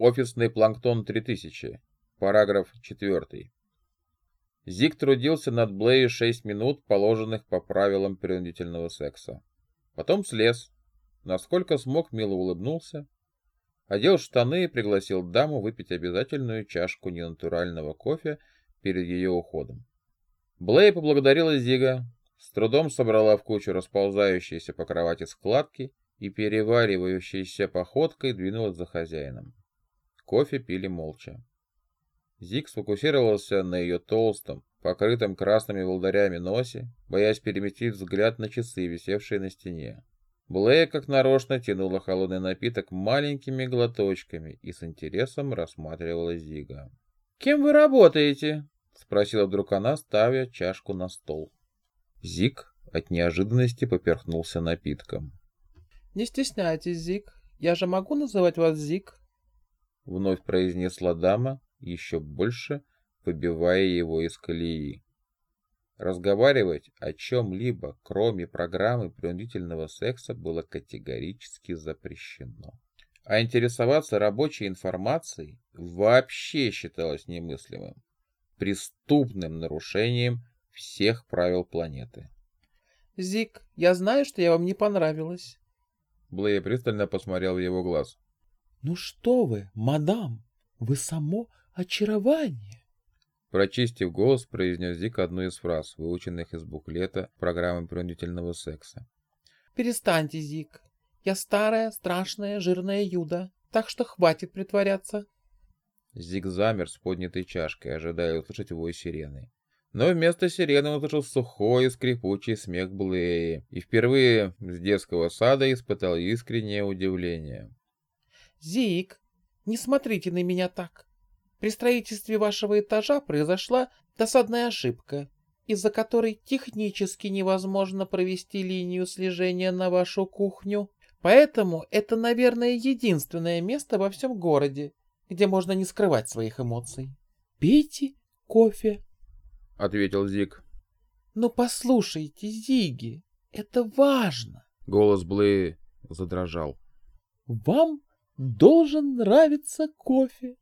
Офисный планктон 3000. Параграф 4. Зиг трудился над Блей 6 минут, положенных по правилам принудительного секса. Потом слез. Насколько смог, мило улыбнулся. Одел штаны и пригласил даму выпить обязательную чашку ненатурального кофе перед ее уходом. Блей поблагодарила Зига, с трудом собрала в кучу расползающиеся по кровати складки и переваривающейся походкой двинулась за хозяином. Кофе пили молча. Зиг сфокусировался на ее толстом, покрытом красными волдырями носе, боясь переместить взгляд на часы, висевшие на стене. Блея, как нарочно, тянула холодный напиток маленькими глоточками и с интересом рассматривала Зига. «Кем вы работаете?» — спросила вдруг она, ставя чашку на стол. Зиг от неожиданности поперхнулся напитком. «Не стесняйтесь, Зиг. Я же могу называть вас Зиг?» Вновь произнесла дама, еще больше выбивая его из колеи. Разговаривать о чем-либо, кроме программы принудительного секса, было категорически запрещено. А интересоваться рабочей информацией вообще считалось немыслимым, преступным нарушением всех правил планеты. «Зик, я знаю, что я вам не понравилась». Блея пристально посмотрел в его глаз. «Ну что вы, мадам, вы само очарование!» Прочистив голос, произнес Зик одну из фраз, выученных из буклета программы принудительного секса. «Перестаньте, Зик. Я старая, страшная, жирная Юда, так что хватит притворяться». Зик замер с поднятой чашкой, ожидая услышать вой сирены. Но вместо сирены он услышал сухой и скрипучий смех Блеи и впервые с детского сада испытал искреннее удивление. «Зик, не смотрите на меня так. При строительстве вашего этажа произошла досадная ошибка, из-за которой технически невозможно провести линию слежения на вашу кухню. Поэтому это, наверное, единственное место во всем городе, где можно не скрывать своих эмоций. Пейте кофе, — ответил Зик. Но послушайте, Зиги, это важно. Голос Блэи задрожал. Вам должен нравиться кофе.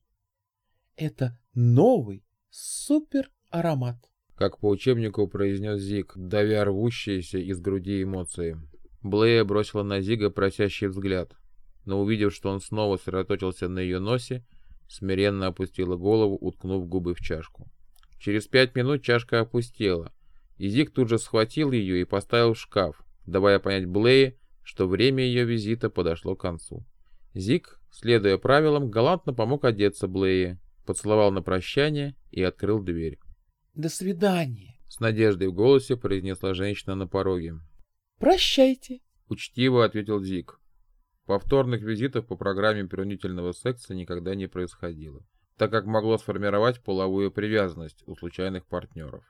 Это новый супер аромат. Как по учебнику произнес Зиг, давя рвущиеся из груди эмоции. Блея бросила на Зига просящий взгляд, но увидев, что он снова сосредоточился на ее носе, смиренно опустила голову, уткнув губы в чашку. Через пять минут чашка опустела, и Зиг тут же схватил ее и поставил в шкаф, давая понять Блее, что время ее визита подошло к концу. Зиг, следуя правилам, галантно помог одеться Блее, поцеловал на прощание и открыл дверь. «До свидания!» С надеждой в голосе произнесла женщина на пороге. «Прощайте!» Учтиво ответил Зиг. Повторных визитов по программе принудительного секса никогда не происходило, так как могло сформировать половую привязанность у случайных партнеров.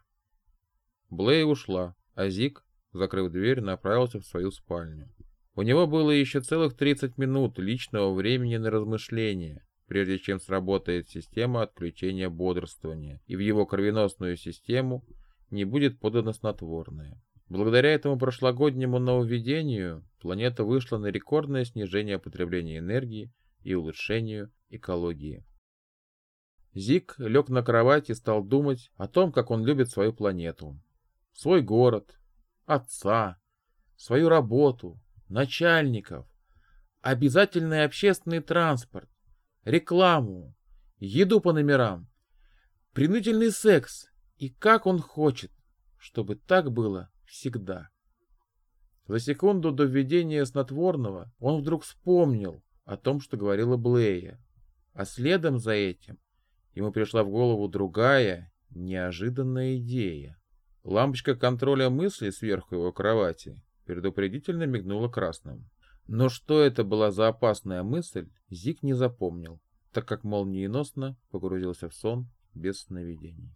Блей ушла, а Зиг, закрыв дверь, направился в свою спальню. У него было еще целых 30 минут личного времени на размышления, прежде чем сработает система отключения бодрствования, и в его кровеносную систему не будет подано снотворное. Благодаря этому прошлогоднему нововведению планета вышла на рекордное снижение потребления энергии и улучшению экологии. Зик лег на кровать и стал думать о том, как он любит свою планету, свой город, отца, свою работу, начальников, обязательный общественный транспорт, рекламу, еду по номерам, принудительный секс и как он хочет, чтобы так было всегда. За секунду до введения снотворного он вдруг вспомнил о том, что говорила Блея, а следом за этим ему пришла в голову другая, неожиданная идея. Лампочка контроля мысли сверху его кровати предупредительно мигнула красным. Но что это была за опасная мысль, Зик не запомнил, так как молниеносно погрузился в сон без сновидений.